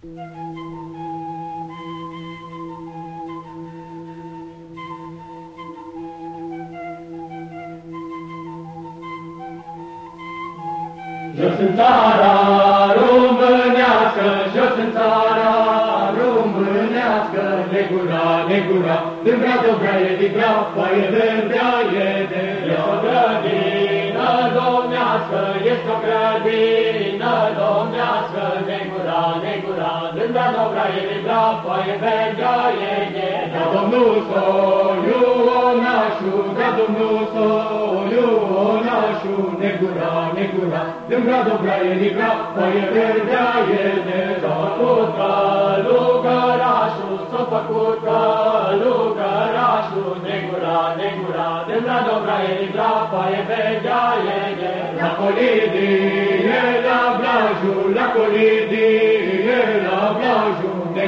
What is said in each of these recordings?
Jos în țara românească, jos în țara românească, negura, negura, din vrea de vraie, din vrea, foaie verdea e de Este o grădină domnească, este o grădină domnească, verdea e de Da Domnul soiu onașu, da Domnul soiu onașu, negura, negura, din vrea de vraie, din vrea, foaie verdea e de S-a făcut călugărașul, s-a făcut călugărașul, negura, negura, din vrea de vraie, din vrea, foaie verdea e de La colidie, la blajul, la colidie, la blajul,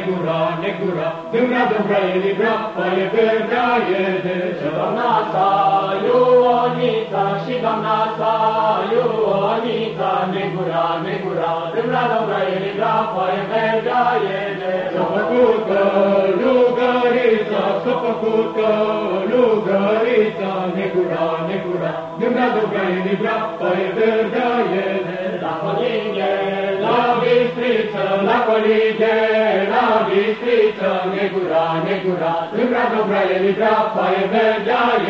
negura, negura, din vrea de vraie, din vrea, foaie verdea e de Și doamna sa, Ioanița, și doamna sa, Ioanița, negura, negura, din vrea de vraie, din vrea, foaie verdea e de S-a făcut călugărița, s-a făcut călugărița, negura, negura, din vrea de vraie, din vrea, foaie verdea e de La colinge, la bistriță, la colinge, la bistriță, negura, negura, din vrea de vraie, din vrea, foaie verdea e de rar.